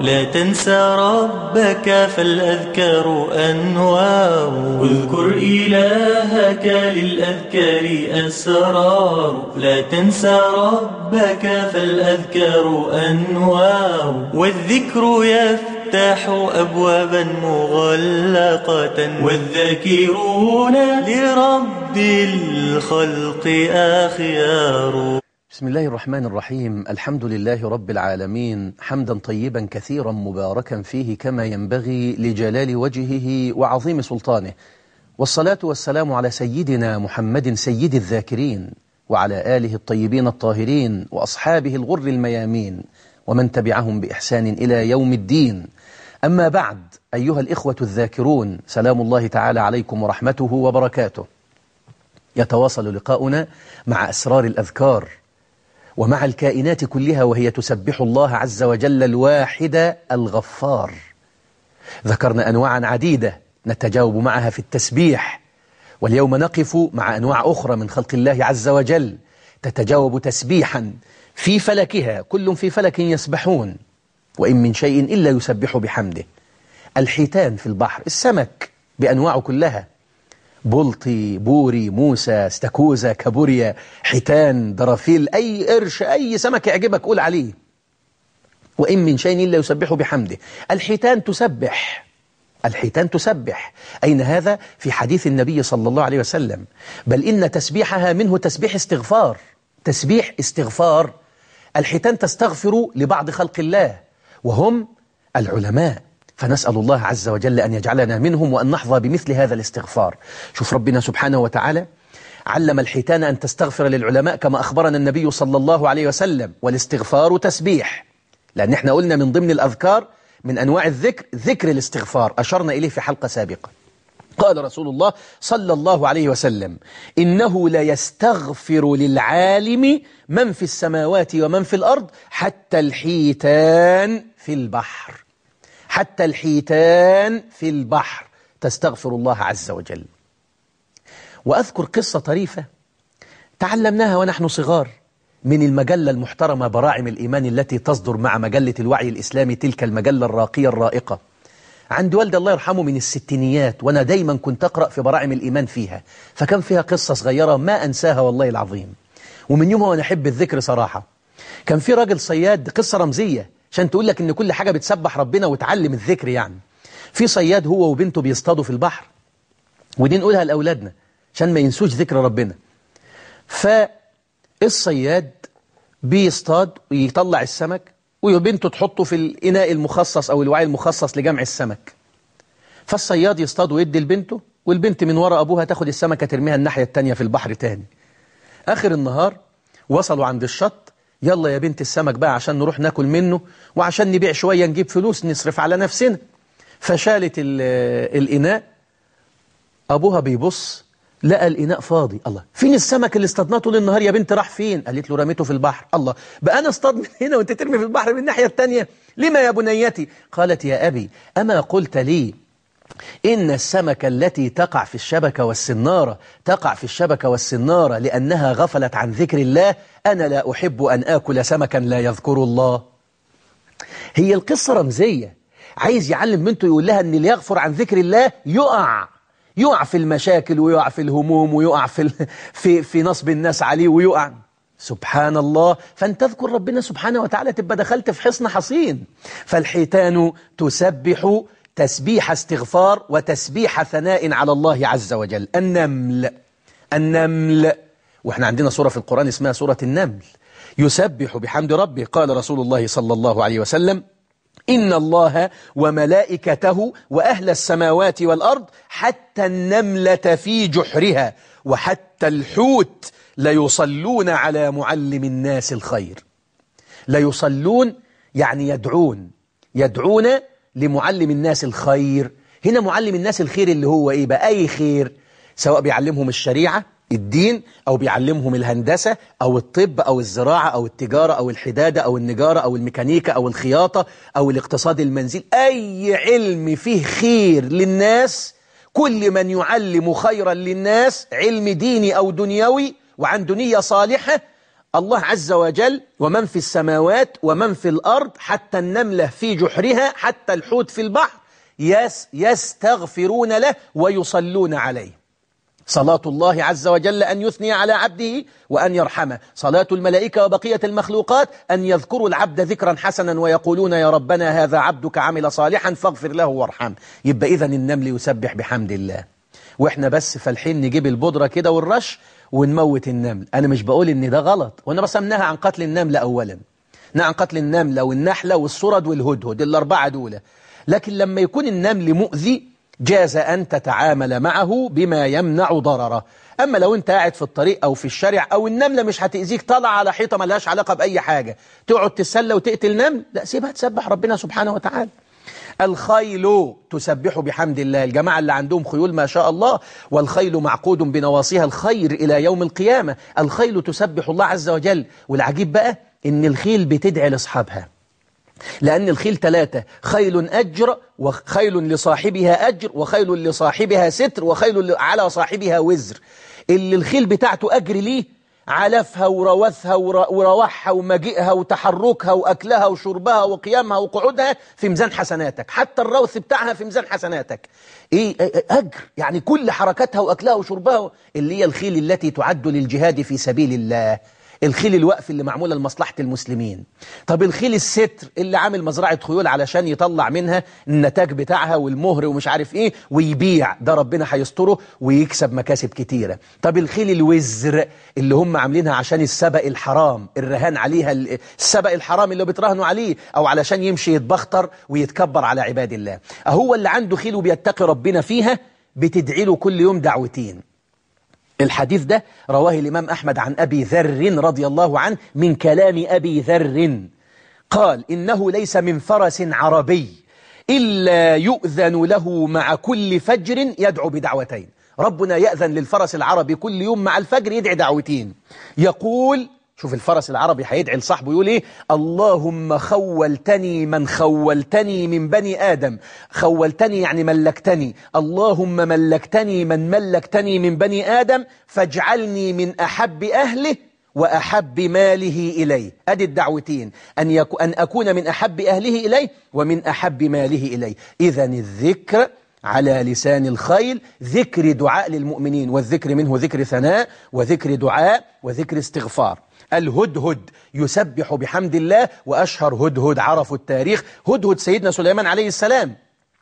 لا تنسى ربك فالأذكار أنوار. اذكر إلهك للأذكار أسرار. لا تنسى ربك فالأذكار أنوار. والذكر يفتح أبوابا مغلقة. والذاكرون لرب الخلق أخيار. بسم الله الرحمن الرحيم. الحمد لله رب العالمين. حمدا طيبا كثيرا مباركا فيه كما ينبغي لجلال وجهه وعظيم سلطانه. والصلاة والسلام على سيدنا محمد سيد الذاكرين وعلى آله الطيبين الطاهرين وأصحابه الغر الميامين ومن تبعهم بإحسان إلى يوم الدين. أما بعد أيها الإخوة الذاكرون سلام الله تعالى عليكم ورحمته وبركاته. يتواصل لقاؤنا مع أسرار الأذكار. ومع الكائنات كلها وهي تسبح الله عز وجل الواحد الغفار. ذكرنا أنواعا عديدة نتجاوب معها في التسبيح. واليوم نقف مع أنواع أخرى من خلق الله عز وجل تتجاوب تسبيحا في فلكها. كل في فلك يسبحون. وإن من شيء إلا يسبح بحمده. الحيتان في البحر السمك بأنواعه كلها. بلطي بوري موسى استاكوزا كابوريا حيتان درافيل أي قرش أي سمك يعجبك قول عليه. وإن من شيء إلا يسبح بحمده. الحيتان تسبح. الحيتان تسبح. أين هذا؟ في حديث النبي صلى الله عليه وسلم. بل إن تسبيحها منه تسبيح استغفار. تسبيح استغفار. الحيتان تستغفر لبعض خلق الله. وهم العلماء. فنسأل الله عز وجل أن يجعلنا منهم وأن نحظى بمثل هذا الاستغفار. شوف ربنا سبحانه وتعالى علم الحيتان أن تستغفر للعلماء كما أخبرنا النبي صلى الله عليه وسلم والاستغفار تسبيح. لأن إحنا قلنا من ضمن الأذكار من أنواع الذكر ذكر الاستغفار. أشرنا إليه في حلقة سابقة. قال رسول الله صلى الله عليه وسلم إنه لا يستغفر للعالم من في السماوات ومن في الأرض حتى الحيتان في البحر. حتى الحيتان في البحر تستغفر الله عز وجل. وأذكر قصة طريفة تعلمناها ونحن صغار من المجلة المحترمة براعم الإيمان التي تصدر مع مجلة الوعي الإسلامي تلك المجلة الراقية الرائقة. عند والد الله يرحمه من الستينيات وأنا دايما كنت أقرأ في براعم الإيمان فيها فكان فيها قصة صغيرة ما أنساها والله العظيم. ومن يومها وأنا أحب الذكر صراحة. كان في راجل صياد قصة رمزية. عشان تقول لك إن كل حاجة بتسبح ربنا وتعلم الذكر يعني. في صياد هو وبنته بيصطادوا في البحر. ودي نقولها لأولادنا عشان ما ينسوش ذكر ربنا. فالصياد بيصطاد ويطلع السمك وبنته تحطه في الإناء المخصص أو الوعي المخصص لجمع السمك. فالصياد يصطاد ويدي لبنته والبنت من وراء أبوها تاخد السمكة ترميها الناحية التانية في البحر تاني. آخر النهار وصلوا عند الشط يلا يا بنت السمك بقى عشان نروح ناكل منه وعشان نبيع شوية نجيب فلوس نصرف على نفسنا. فشالت الإناء أبوها بيبص لقى الإناء فاضي. الله فين السمك اللي اصطادناه طول النهار يا بنت؟ راح فين؟ قالت له رميته في البحر. الله بقى أنا اصطاد من هنا وأنت ترمي في البحر من الناحية التانية. لما يا بنيتي؟ قالت يا أبي أما قلت لي إن السمكة التي تقع في الشبكة والسنارة تقع في الشبكة والسنارة لأنها غفلت عن ذكر الله أنا لا أحب أن آكل سمكا لا يذكر الله. هي القصة رمزية. عايز يعلم بنته يقول لها أن اللي يغفر عن ذكر الله يقع. يقع في المشاكل ويقع في الهموم ويقع في, في, في نصب الناس عليه ويقع. سبحان الله فأن تذكر ربنا سبحانه وتعالى تبقى دخلت في حصن حصين. فالحيتان تسبح تسبيح استغفار وتسبيح ثناء على الله عز وجل. النمل النمل. وإحنا عندنا سورة في القرآن اسمها سورة النمل. يسبح بحمد ربه. قال رسول الله صلى الله عليه وسلم إن الله وملائكته وأهل السماوات والأرض حتى النملة في جحرها وحتى الحوت ليصلون على معلم الناس الخير. ليصلون يعني يدعون. يدعون لمعلم الناس الخير. هنا معلم الناس الخير اللي هو إيه بقى؟ أي خير؟ سواء بيعلمهم الشريعة الدين أو بيعلمهم الهندسة أو الطب أو الزراعة أو التجارة أو الحدادة أو النجارة أو الميكانيكا أو الخياطة أو الاقتصاد المنزل. أي علم فيه خير للناس كل من يعلم خيرا للناس علم ديني أو دنيوي وعن دنيا صالحة الله عز وجل ومن في السماوات ومن في الأرض حتى النملة في جحرها حتى الحوت في البحر يس يستغفرون له ويصلون عليه. صلاة الله عز وجل أن يثني على عبده وأن يرحمه. صلاة الملائكة وبقية المخلوقات أن يذكروا العبد ذكرا حسنا ويقولون يا ربنا هذا عبدك عمل صالحا فاغفر له وارحمه. يبقى إذن النمل يسبح بحمد الله. وإحنا بس فالحين نجيب البودرة كده والرش ونموت النمل. أنا مش بقول إن ده غلط. وأنا بس أمنها عن قتل النمل نهى عن قتل النملة والنحلة والصرد والهدهد الأربعة دول. لكن لما يكون النمل مؤذي جاز أن تتعامل معه بما يمنع ضرره. أما لو أنت قاعد في الطريق أو في الشارع أو النملة مش هتأذيك طالعة على حيطة ملهاش علاقة بأي حاجة. تقعد تسلى وتقتل نمل؟ لا سيبها تسبح ربنا سبحانه وتعالى. الخيل تسبح بحمد الله. الجماعة اللي عندهم خيول ما شاء الله والخيل معقود بنواصيها الخير إلى يوم القيامة. الخيل تسبح الله عز وجل. والعجيب بقى إن الخيل بتدعي لأصحابها. لأن الخيل ثلاثة خيل أجر وخيل لصاحبها أجر وخيل لصاحبها ستر وخيل على صاحبها وزر. اللي الخيل بتاعته أجر ليه؟ علفها وروثها وروحها ومجيئها وتحركها وأكلها وشربها وقيامها وقعودها في ميزان حسناتك. حتى الروث بتاعها في ميزان حسناتك. إيه أجر. يعني كل حركاتها وأكلها وشربها اللي هي الخيل التي تعد للجهاد في سبيل الله. الخيل الوقف اللي معمولة لمصلحة المسلمين. طب الخيل الستر اللي عامل مزرعة خيول علشان يطلع منها النتاج بتاعها والمهر ومش عارف إيه ويبيع ده ربنا هيستره ويكسب مكاسب كتيرة. طب الخيل الوزر اللي هم عاملينها عشان السبق الحرام الرهان عليها السبق الحرام اللي بيتراهنوا عليه أو علشان يمشي يتبختر ويتكبر على عباد الله. هو اللي عنده خيل وبيتقي ربنا فيها بتدعي له كل يوم دعوتين. الحديث ده رواه الإمام أحمد عن أبي ذر رضي الله عنه من كلام أبي ذر. قال إنه ليس من فرس عربي إلا يؤذن له مع كل فجر يدعو بدعوتين. ربنا يأذن للفرس العربي كل يوم مع الفجر يدعي دعوتين. يقول شوف الفرس العربي هيدعي لصاحبه يقول إيه؟ اللهم خولتني من خولتني من بني آدم. خولتني يعني ملكتني. اللهم ملكتني من ملكتني من بني آدم فاجعلني من أحب أهله وأحب ماله إليه. أدي الدعوتين. أن, يكو أن أكون من أحب أهله إليه ومن أحب ماله إليه. إذا الذكر على لسان الخيل ذكر دعاء للمؤمنين والذكر منه ذكر ثناء وذكر دعاء وذكر استغفار. الهدهد. يسبح بحمد الله وأشهر هدهد. عرفوا التاريخ. هدهد سيدنا سليمان عليه السلام.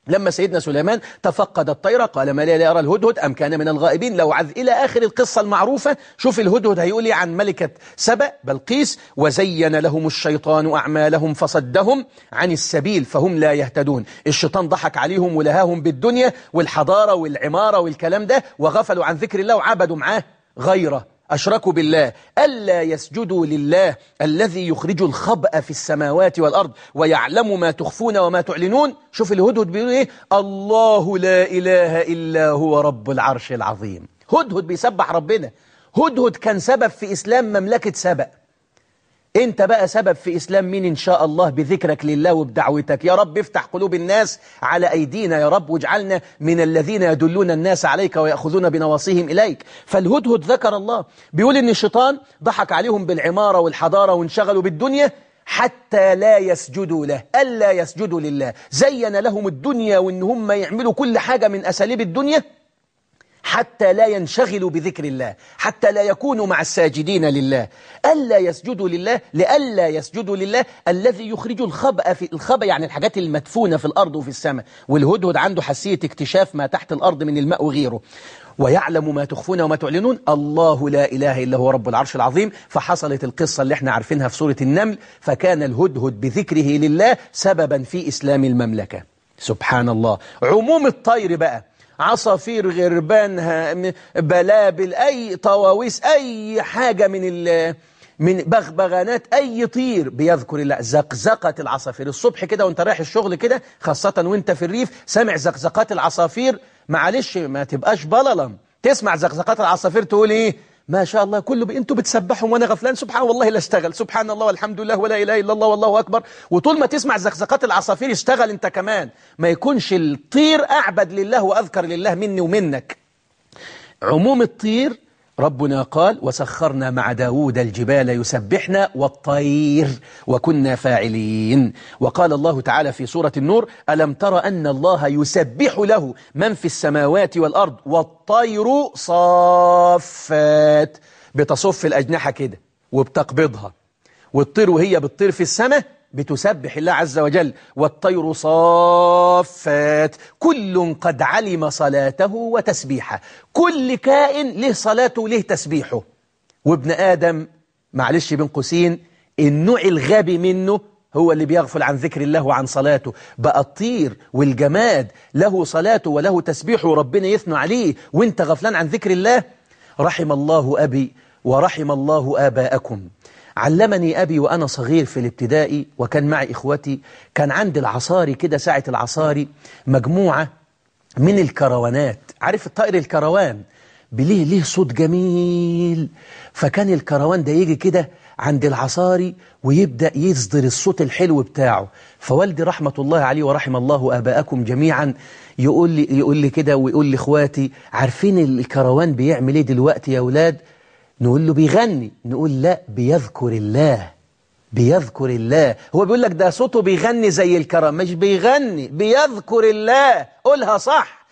لما سيدنا سليمان تفقد الطيرة قال ما لي لا أرى الهدهد أم كان من الغائبين؟ لو عذ إلى آخر القصة المعروفة. شوف الهدهد هيقول عن ملكة سبأ بلقيس وزين لهم الشيطان أعمالهم فصدهم عن السبيل فهم لا يهتدون. الشيطان ضحك عليهم ولهاهم بالدنيا والحضارة والعمارة والكلام ده وغفلوا عن ذكر الله وعبدوا معاه غيره. أشركوا بالله ألا يسجدوا لله الذي يخرج الخبأ في السماوات والأرض ويعلم ما تخفون وما تعلنون؟ شوف الهدهد بيقول إيه؟ الله لا إله إلا هو رب العرش العظيم. هدهد بيسبح ربنا. هدهد كان سبب في إسلام مملكة سبأ. انت بقى سبب في إسلام مين إن شاء الله؟ بذكرك لله وبدعوتك. يا رب افتح قلوب الناس على أيدينا. يا رب واجعلنا من الذين يدلون الناس عليك ويأخذون بنواصيهم إليك. فالهدهد ذكر الله. بيقول إن الشيطان ضحك عليهم بالعمارة والحضارة وانشغلوا بالدنيا حتى لا يسجدوا له ألا يسجدوا لله. زين لهم الدنيا وإن هم يعملوا كل حاجة من أساليب الدنيا حتى لا ينشغلوا بذكر الله حتى لا يكونوا مع الساجدين لله. ألا يسجدوا لله لألا يسجدوا لله الذي يخرج الخبأ في الخبأ يعني الحاجات المدفونة في الأرض وفي السماء. والهدهد عنده حسية اكتشاف ما تحت الأرض من الماء وغيره. ويعلم ما تخفون وما تعلنون. الله لا إله إلا هو رب العرش العظيم. فحصلت القصة اللي إحنا عارفينها في سورة النمل. فكان الهدهد بذكره لله سببا في إسلام المملكة. سبحان الله. عموم الطير بقى. عصافير غربان بلابل أي طواويس أي حاجة من ال من بغبغانات أي طير بيذكر الله. زقزقة العصافير. الصبح كده وانت رايح الشغل كده خاصة وانت في الريف سامع زقزقات العصافير. معلش ما تبقاش بللم. تسمع زقزقات العصافير تقول إيه؟ ما شاء الله كله بي... أنتوا بتسبحوا وأنا غفلان سبحان والله لا اشتغل. سبحان الله والحمد لله ولا إله إلا الله والله أكبر. وطول ما تسمع زقزقات العصافير اشتغل انت كمان. ما يكونش الطير أعبد لله وأذكر لله مني ومنك. عموم الطير ربنا قال وسخرنا مع داود الجبال يسبحنا والطير وكنا فاعلين. وقال الله تعالى في سورة النور ألم تر أن الله يسبح له من في السماوات والأرض والطير صافات؟ بتصف الأجنحة كده وبتقبضها والطير وهي بتطير في السماء بتسبح الله عز وجل والطير صافات كل قد علم صلاته وتسبيحه كل كائن له صلاته وله تسبيحه. وابن آدم معلش بين قوسين النوع الغبي منه هو اللي بيغفل عن ذكر الله وعن صلاته. بقى الطير والجماد له صلاته وله تسبيحه وربنا يثنى عليه وانت غفلان عن ذكر الله؟ رحم الله أبي ورحم الله آباءكم. علمني أبي وأنا صغير في الابتدائي وكان معي إخوتي كان عند العصاري كده ساعة العصاري مجموعة من الكروانات. عارف الطائر الكروان؟ بليه ليه صوت جميل. فكان الكروان ده يجي كده عند العصاري ويبدأ يصدر الصوت الحلو بتاعه. فوالدي رحمة الله عليه ورحم الله آباءكم جميعا يقول لي, يقول لي كده ويقول لي إخواتي عارفين الكروان بيعمل إيه دلوقتي يا أولاد؟ نقول له بيغني نقول لا بيذكر الله بيذكر الله. هو بيقول لك ده صوته بيغني زي الكرم مش بيغني بيذكر الله. قولها صح.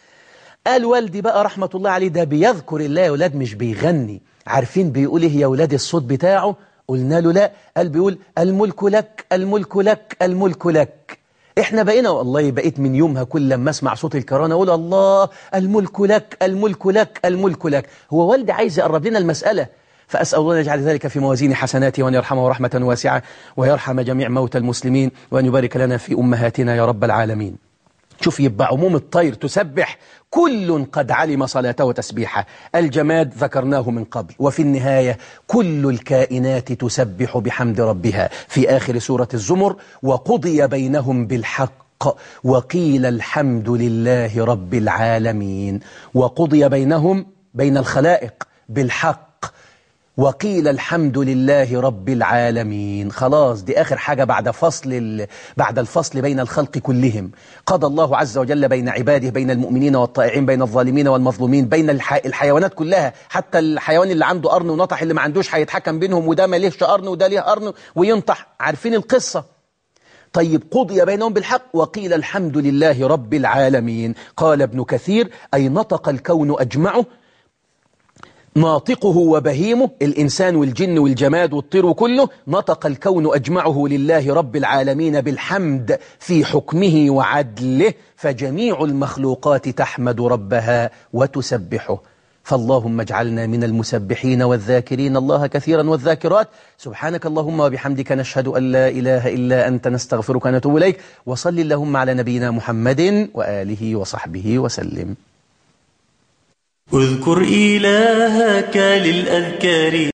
قال والدي بقى رحمة الله عليه ده بيذكر الله يا ولاد مش بيغني. عارفين بيقول إيه يا ولاد الصوت بتاعه؟ قلنا له لا. قال بيقول الملك لك الملك لك الملك لك. إحنا بقينا والله بقيت من يومها كل لما أسمع صوت الكرانة أقول الله الملك لك الملك لك الملك لك. هو والدي عايز يقرب لنا المسألة. فأسأل الله أن يجعل ذلك في موازين حسناته وأن يرحمه رحمة واسعة ويرحم جميع موتى المسلمين وأن يبارك لنا في أمهاتنا يا رب العالمين. شوف يبقى عموم الطير تسبح. كل قد علم صلاته وتسبيحه. الجماد ذكرناه من قبل. وفي النهاية كل الكائنات تسبح بحمد ربها. في آخر سورة الزمر وقضي بينهم بالحق. وقيل الحمد لله رب العالمين. وقضي بينهم بين الخلائق بالحق. وقيل الحمد لله رب العالمين. خلاص دي آخر حاجة بعد فصل ال... بعد الفصل بين الخلق كلهم. قضى الله عز وجل بين عباده بين المؤمنين والطائعين بين الظالمين والمظلومين بين الح... الحيوانات كلها. حتى الحيوان اللي عنده قرن ونطح اللي ما عندوش هيتحكم بينهم وده ما ليهش قرن وده ليه قرن وينطح. عارفين القصة؟ طيب قضي بينهم بالحق. وقيل الحمد لله رب العالمين. قال ابن كثير أي نطق الكون أجمعه؟ ناطقه وبهيمه الإنسان والجن والجماد والطير كله نطق الكون أجمعه لله رب العالمين بالحمد في حكمه وعدله فجميع المخلوقات تحمد ربها وتسبحه. فاللهم اجعلنا من المسبحين والذاكرين الله كثيرا والذاكرات. سبحانك اللهم وبحمدك نشهد أن لا إله إلا أنت نستغفرك ونتوب إليك. وصل اللهم على نبينا محمد وآله وصحبه وسلم. اذكر إلهك للأذكار